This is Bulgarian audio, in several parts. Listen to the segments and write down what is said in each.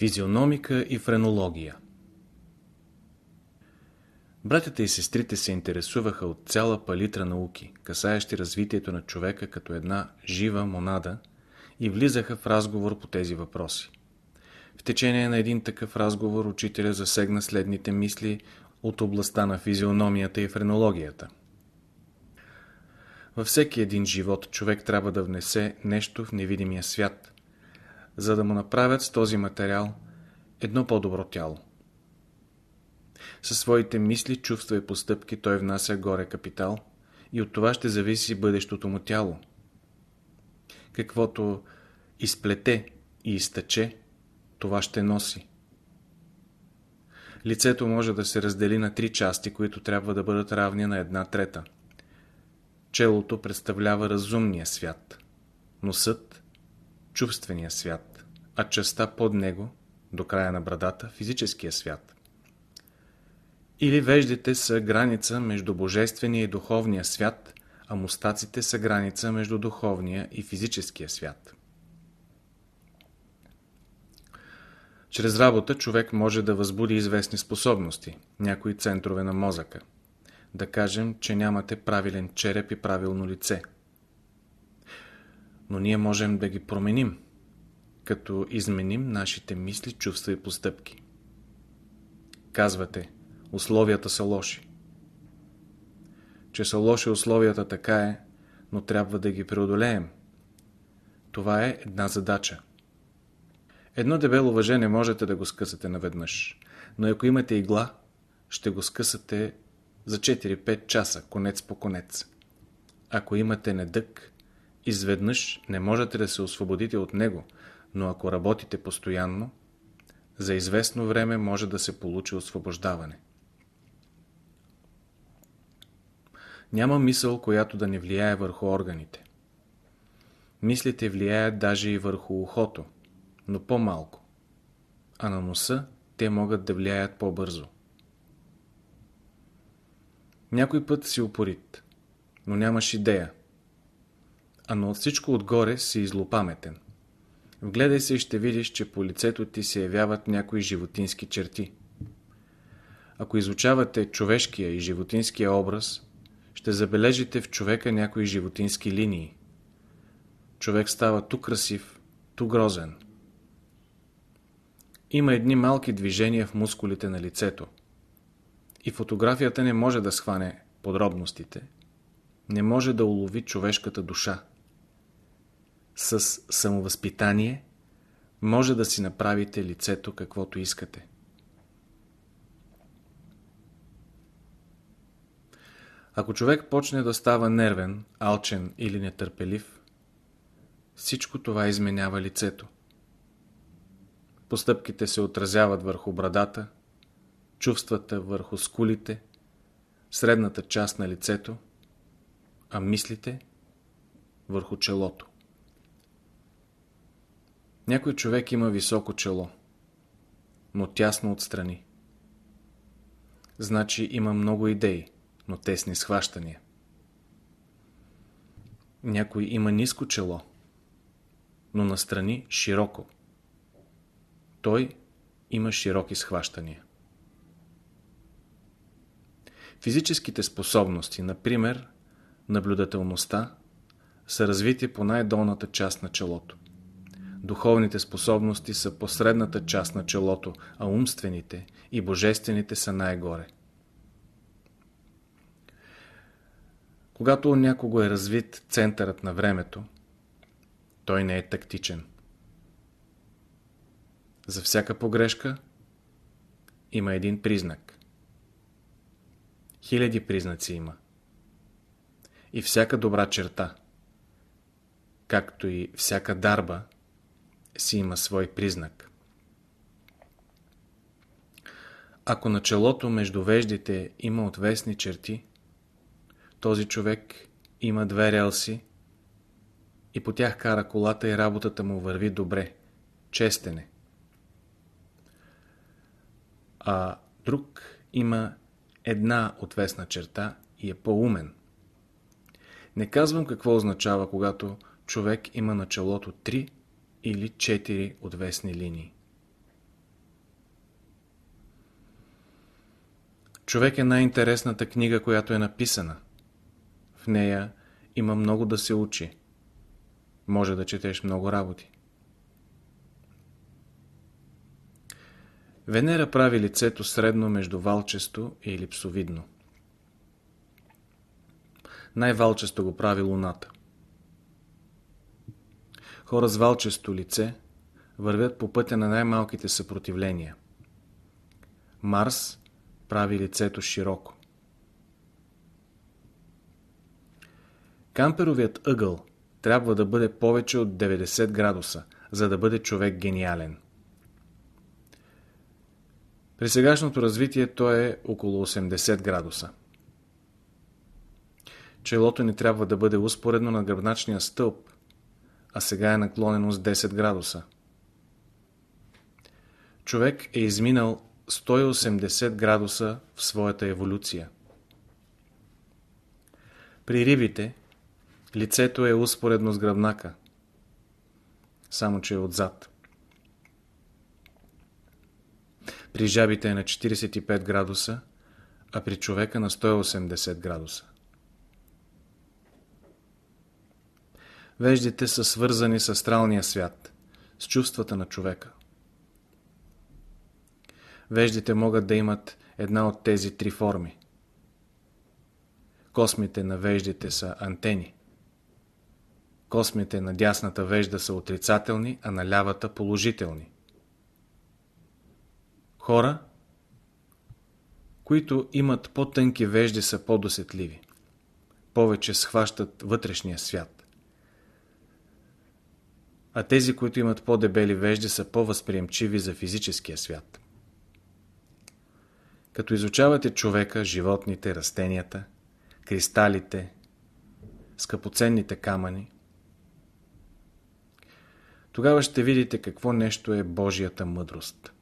Физиономика и френология Братята и сестрите се интересуваха от цяла палитра науки, касаещи развитието на човека като една жива монада и влизаха в разговор по тези въпроси. В течение на един такъв разговор учителя засегна следните мисли от областта на физиономията и френологията. Във всеки един живот човек трябва да внесе нещо в невидимия свят, за да му направят с този материал едно по-добро тяло. Със своите мисли, чувства и постъпки той внася горе капитал и от това ще зависи бъдещото му тяло. Каквото изплете и изтъче, това ще носи. Лицето може да се раздели на три части, които трябва да бъдат равни на една трета. Челото представлява разумния свят, носът – чувствения свят, а частта под него, до края на брадата – физическия свят. Или веждите са граница между божествения и духовния свят, а мустаците са граница между духовния и физическия свят. Чрез работа човек може да възбуди известни способности, някои центрове на мозъка. Да кажем, че нямате правилен череп и правилно лице. Но ние можем да ги променим, като изменим нашите мисли, чувства и постъпки. Казвате, условията са лоши. Че са лоши условията така е, но трябва да ги преодолеем. Това е една задача. Едно дебело въже не можете да го скъсате наведнъж, но ако имате игла, ще го скъсате за 4-5 часа, конец по конец. Ако имате недък, изведнъж не можете да се освободите от него, но ако работите постоянно, за известно време може да се получи освобождаване. Няма мисъл, която да не влияе върху органите. Мислите влияят даже и върху ухото, но по-малко. А на носа те могат да влияят по-бързо. Някой път си упорит, но нямаш идея. А от всичко отгоре си излопаметен. Вгледай се и ще видиш, че по лицето ти се явяват някои животински черти. Ако изучавате човешкия и животинския образ, ще забележите в човека някои животински линии. Човек става ту красив, ту грозен. Има едни малки движения в мускулите на лицето. И фотографията не може да схване подробностите. Не може да улови човешката душа. С самовъзпитание може да си направите лицето каквото искате. Ако човек почне да става нервен, алчен или нетърпелив, всичко това изменява лицето. Постъпките се отразяват върху брадата, чувствата върху скулите, средната част на лицето, а мислите върху челото. Някой човек има високо чело, но тясно отстрани. Значи има много идеи но тесни схващания. Някой има ниско чело, но настрани широко. Той има широки схващания. Физическите способности, например, наблюдателността, са развити по най-долната част на челото. Духовните способности са по средната част на челото, а умствените и божествените са най-горе. Когато у някого е развит центърът на времето, той не е тактичен. За всяка погрешка има един признак. Хиляди признаци има. И всяка добра черта, както и всяка дарба, си има свой признак. Ако на челото между веждите има отвесни черти, този човек има две релси и по тях кара колата и работата му върви добре. Честене. А друг има една отвесна черта и е по-умен. Не казвам какво означава, когато човек има на челото три или четири отвесни линии. Човек е най-интересната книга, която е написана. В нея има много да се учи. Може да четеш много работи. Венера прави лицето средно между валчесто и елипсовидно. Най-валчесто го прави Луната. Хора с валчесто лице вървят по пътя на най-малките съпротивления. Марс прави лицето широко. Камперовият ъгъл трябва да бъде повече от 90 градуса, за да бъде човек гениален. При сегашното развитие то е около 80 градуса. Челото ни трябва да бъде успоредно на гръбначния стълб, а сега е наклонено с 10 градуса. Човек е изминал 180 градуса в своята еволюция. При рибите лицето е успоредно с гръбнака, само че е отзад. При жабите е на 45 градуса, а при човека на 180 градуса. Веждите са свързани с астралния свят, с чувствата на човека. Веждите могат да имат една от тези три форми. Космите на веждите са антени. Космите на дясната вежда са отрицателни, а на лявата положителни. Хора, които имат по-тънки вежди са по-досетливи. Повече схващат вътрешния свят. А тези, които имат по-дебели вежди, са по-възприемчиви за физическия свят. Като изучавате човека, животните, растенията, кристалите, скъпоценните камъни, тогава ще видите какво нещо е Божията мъдрост.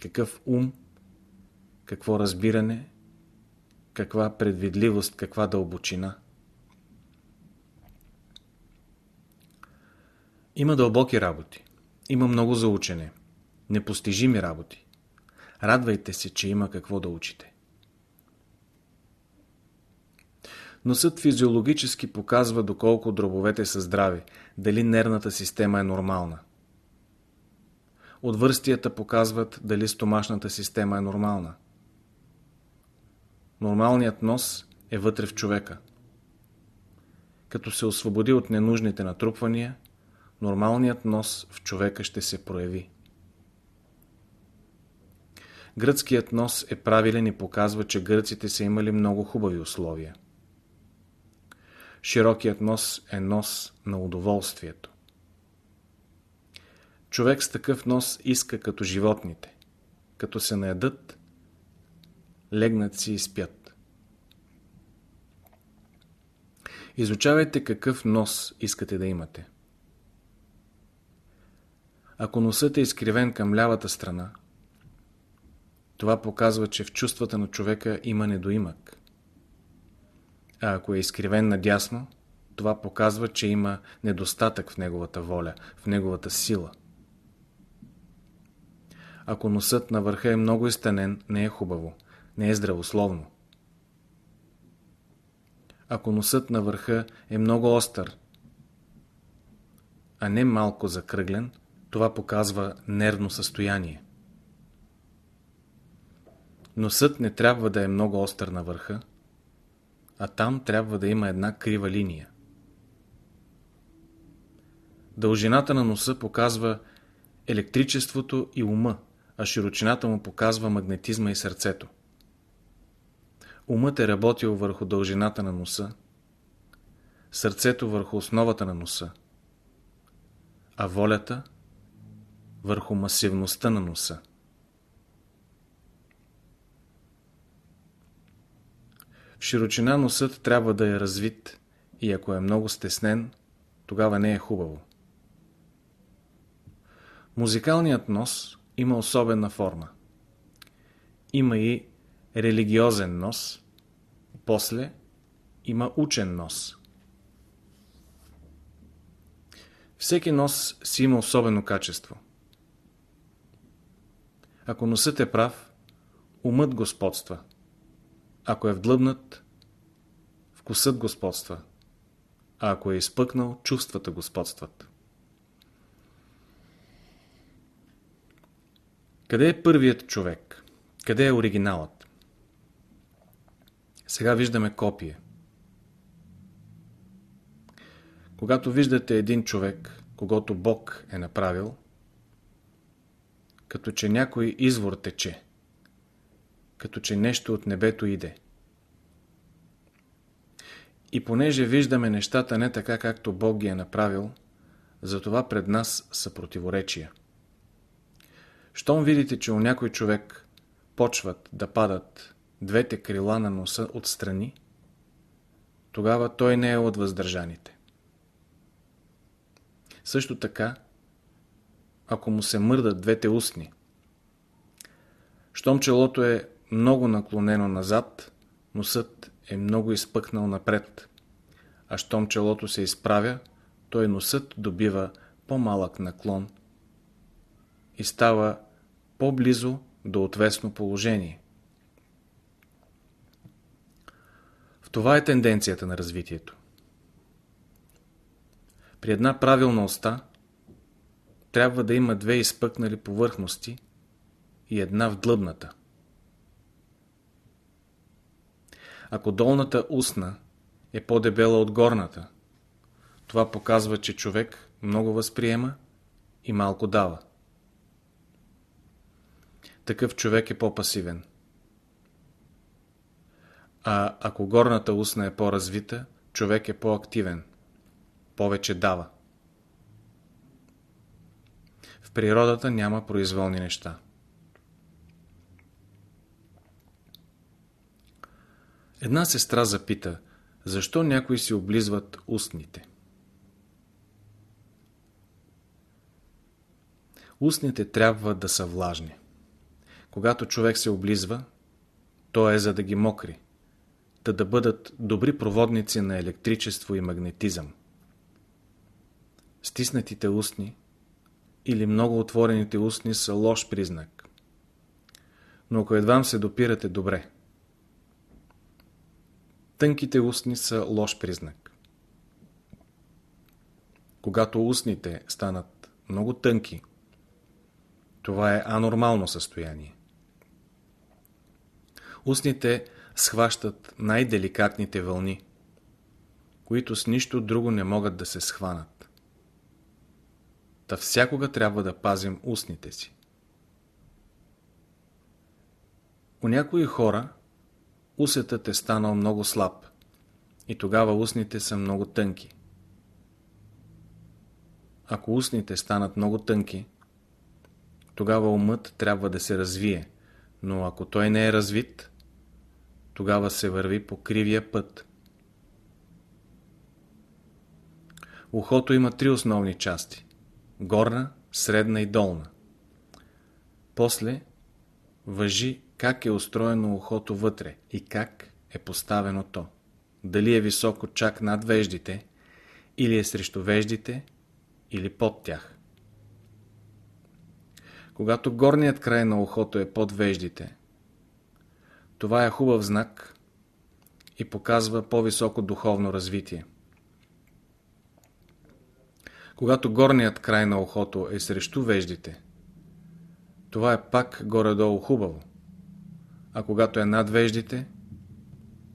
Какъв ум, какво разбиране, каква предвидливост, каква дълбочина. Има дълбоки работи. Има много за учене. Непостижими работи. Радвайте се, че има какво да учите. Носът физиологически показва доколко дробовете са здрави, дали нервната система е нормална. Отвърстията показват дали стомашната система е нормална. Нормалният нос е вътре в човека. Като се освободи от ненужните натрупвания, нормалният нос в човека ще се прояви. Гръцкият нос е правилен и показва, че гръците са имали много хубави условия. Широкият нос е нос на удоволствието. Човек с такъв нос иска като животните. Като се наедат, легнат си и спят. Изучавайте какъв нос искате да имате. Ако носът е изкривен към лявата страна, това показва, че в чувствата на човека има недоимък. А ако е изкривен надясно, това показва, че има недостатък в неговата воля, в неговата сила. Ако носът на върха е много изтънен, не е хубаво, не е здравословно. Ако носът на върха е много остър, а не малко закръглен, това показва нервно състояние. Носът не трябва да е много остър на върха, а там трябва да има една крива линия. Дължината на носа показва електричеството и ума, а широчината му показва магнетизма и сърцето. Умът е работил върху дължината на носа, сърцето върху основата на носа, а волята върху масивността на носа. В широчина носът трябва да е развит и ако е много стеснен, тогава не е хубаво. Музикалният нос има особена форма. Има и религиозен нос, после има учен нос. Всеки нос си има особено качество. Ако носът е прав, умът господства. Ако е вдлъбнат, вкусът господства. А ако е изпъкнал, чувствата господстват. Къде е първият човек? Къде е оригиналът? Сега виждаме копие. Когато виждате един човек, когато Бог е направил, като че някой извор тече, като че нещо от небето иде. И понеже виждаме нещата не така, както Бог ги е направил, затова пред нас са противоречия. Щом видите, че у някой човек почват да падат двете крила на носа отстрани, тогава той не е от въздържаните. Също така, ако му се мърдат двете устни. Щом челото е много наклонено назад, носът е много изпъкнал напред. А щом челото се изправя, той носът добива по-малък наклон и става по-близо до отвесно положение. В това е тенденцията на развитието. При една правилна уста трябва да има две изпъкнали повърхности и една вдлъбната. Ако долната устна е по-дебела от горната, това показва, че човек много възприема и малко дава. Такъв човек е по-пасивен. А ако горната устна е по-развита, човек е по-активен, повече дава. В природата няма произволни неща. Една сестра запита, защо някои си облизват устните. Устните трябва да са влажни. Когато човек се облизва, то е за да ги мокри, да да бъдат добри проводници на електричество и магнетизъм. Стиснатите устни или много отворените устни са лош признак. Но ако едвам се допирате добре, тънките устни са лош признак. Когато устните станат много тънки, това е анормално състояние. Устните схващат най-деликатните вълни, които с нищо друго не могат да се схванат. Та всякога трябва да пазим устните си. У някои хора усетът е станал много слаб и тогава устните са много тънки. Ако устните станат много тънки, тогава умът трябва да се развие, но ако той не е развит, тогава се върви по кривия път. Ухото има три основни части – горна, средна и долна. После въжи как е устроено ухото вътре и как е поставено то. Дали е високо чак над веждите, или е срещу веждите, или под тях. Когато горният край на ухото е под веждите, това е хубав знак и показва по-високо духовно развитие. Когато горният край на ухото е срещу веждите, това е пак горе-долу хубаво. А когато е над веждите,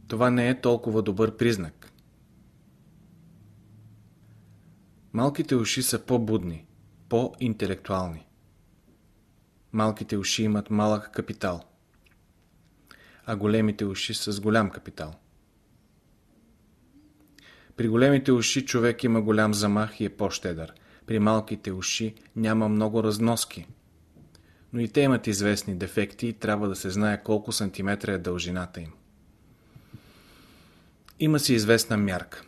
това не е толкова добър признак. Малките уши са по-будни, по-интелектуални. Малките уши имат малък капитал, а големите уши са с голям капитал. При големите уши човек има голям замах и е по-щедър. При малките уши няма много разноски. Но и те имат известни дефекти и трябва да се знае колко сантиметра е дължината им. Има си известна мярка.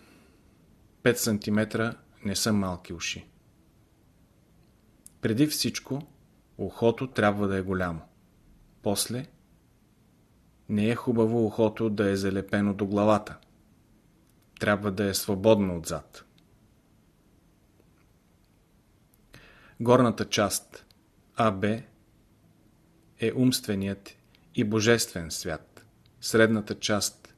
5 см не са малки уши. Преди всичко, ухото трябва да е голямо. После, не е хубаво ухото да е залепено до главата. Трябва да е свободно отзад. Горната част АБ е умственият и божествен свят. Средната част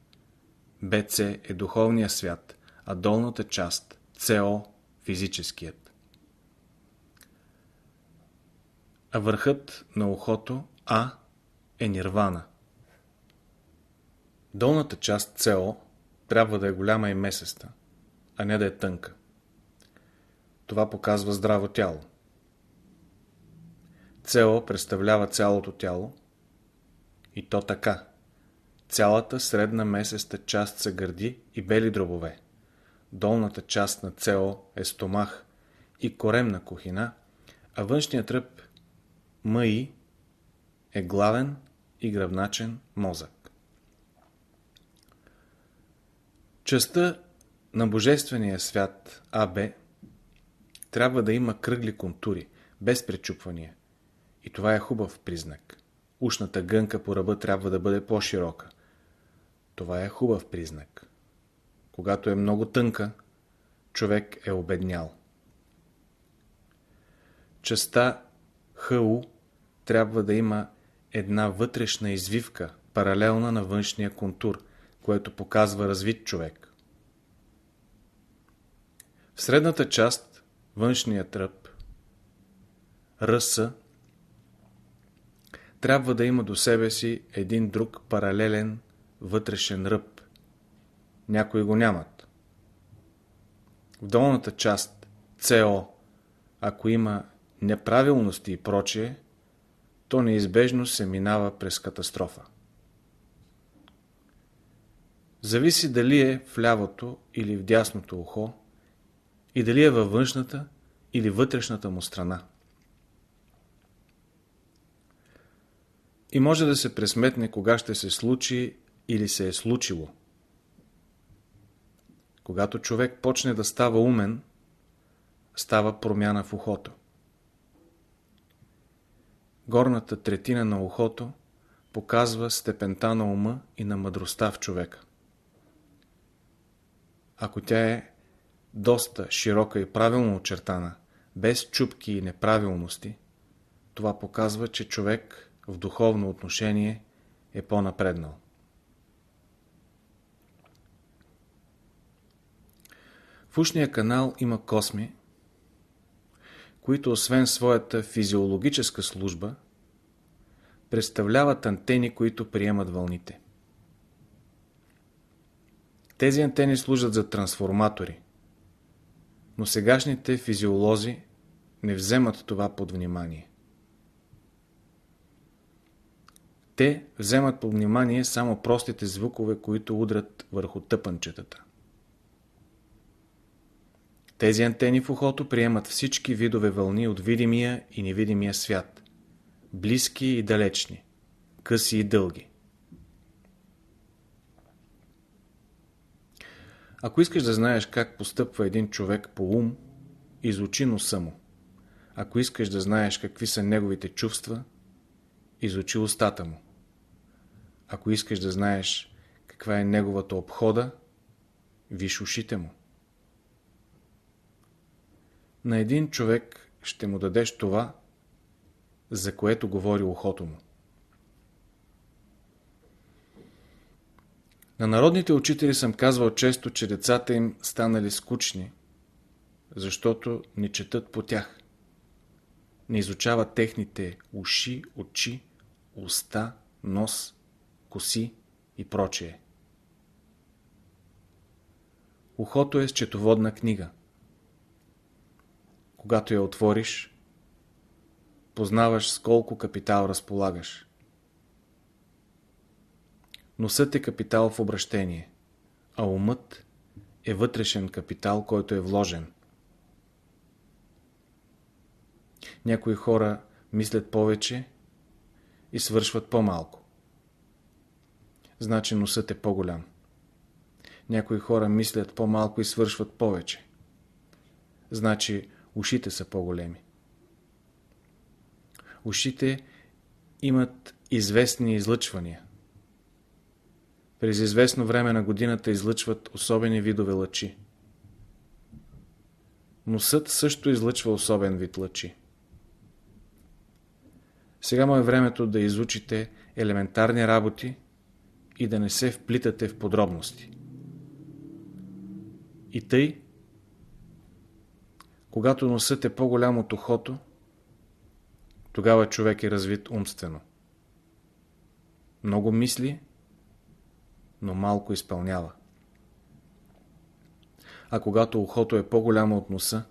БЦ е духовния свят, а долната част СО физическият. А върхът на ухото А е нирвана. Долната част СО трябва да е голяма и месеста, а не да е тънка. Това показва здраво тяло. СО представлява цялото тяло и то така. Цялата средна месеста част са гърди и бели дробове. Долната част на ЦО е стомах и коремна кухина, а външният тръп МИ е главен и гръбначен мозък. Частта на Божествения свят АБ трябва да има кръгли контури, без пречупвания. И това е хубав признак. Ушната гънка по ръба трябва да бъде по-широка. Това е хубав признак. Когато е много тънка, човек е обеднял. Частта ХУ трябва да има една вътрешна извивка, паралелна на външния контур, което показва развит човек. В средната част, външния тръп, РС, трябва да има до себе си един друг паралелен вътрешен ръб. Някои го нямат. В долната част, СО, ако има неправилности и прочие, то неизбежно се минава през катастрофа. Зависи дали е в лявото или в дясното ухо и дали е във външната или вътрешната му страна. И може да се пресметне кога ще се случи или се е случило. Когато човек почне да става умен, става промяна в ухото. Горната третина на ухото показва степента на ума и на мъдростта в човека. Ако тя е доста широка и правилно очертана, без чупки и неправилности, това показва, че човек в духовно отношение е по-напреднал. В ушния канал има косми, които освен своята физиологическа служба, представляват антени, които приемат вълните. Тези антени служат за трансформатори, но сегашните физиолози не вземат това под внимание. Те вземат под внимание само простите звукове, които удрят върху тъпанчетата. Тези антени в ухото приемат всички видове вълни от видимия и невидимия свят. Близки и далечни, къси и дълги. Ако искаш да знаеш как постъпва един човек по ум, изучи носа му. Ако искаш да знаеш какви са неговите чувства, изучи устата му. Ако искаш да знаеш каква е неговата обхода, виж ушите му. На един човек ще му дадеш това, за което говори ухото му. На народните учители съм казвал често, че децата им станали скучни, защото не четат по тях. Не изучават техните уши, очи, уста, нос, коси и прочее. Ухото е счетоводна книга. Когато я отвориш, познаваш с колко капитал разполагаш. Носът е капитал в обращение, а умът е вътрешен капитал, който е вложен. Някои хора мислят повече и свършват по-малко. Значи носът е по-голям. Някои хора мислят по-малко и свършват повече. Значи ушите са по-големи. Ушите имат известни излъчвания. През известно време на годината излъчват особени видове лъчи. Носът също излъчва особен вид лъчи. Сега му е времето да изучите елементарни работи и да не се вплитате в подробности. И тъй, когато носът е по-голям от ухото, тогава човек е развит умствено. Много мисли, но малко изпълнява. А когато ухото е по-голямо от носа,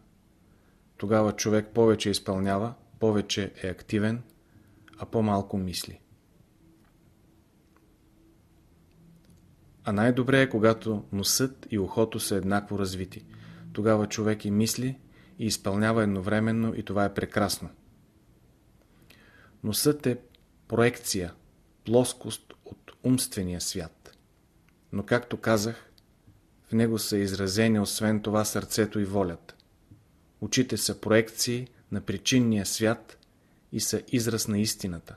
тогава човек повече изпълнява, повече е активен, а по-малко мисли. А най-добре е, когато носът и ухото са еднакво развити. Тогава човек и мисли, и изпълнява едновременно и това е прекрасно. Носът е проекция, плоскост от умствения свят. Но както казах, в него са изразени освен това сърцето и волята. Очите са проекции на причинния свят и са израз на истината.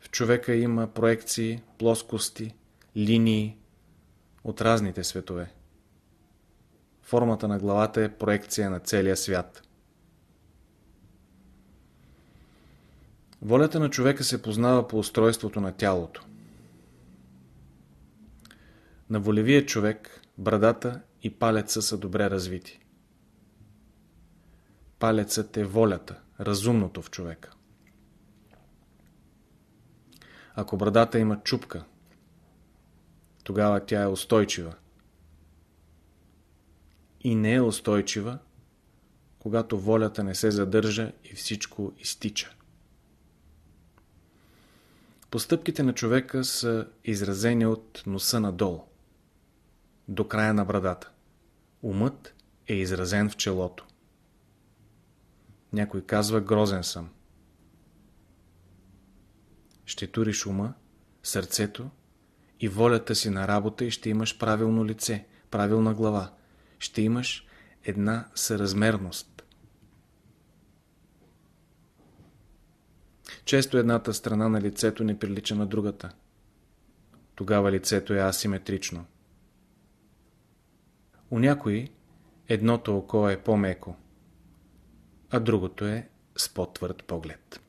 В човека има проекции, плоскости, линии от разните светове. Формата на главата е проекция на целия свят. Волята на човека се познава по устройството на тялото. На волевия човек брадата и палеца са добре развити. Палецът е волята, разумното в човека. Ако брадата има чупка, тогава тя е устойчива. И не е устойчива, когато волята не се задържа и всичко изтича. Постъпките на човека са изразени от носа надолу, до края на брадата. Умът е изразен в челото. Някой казва грозен съм. Ще туриш ума, сърцето и волята си на работа и ще имаш правилно лице, правилна глава. Ще имаш една съразмерност. Често едната страна на лицето не прилича на другата. Тогава лицето е асиметрично. У някои едното око е по-меко, а другото е с по-твърд поглед.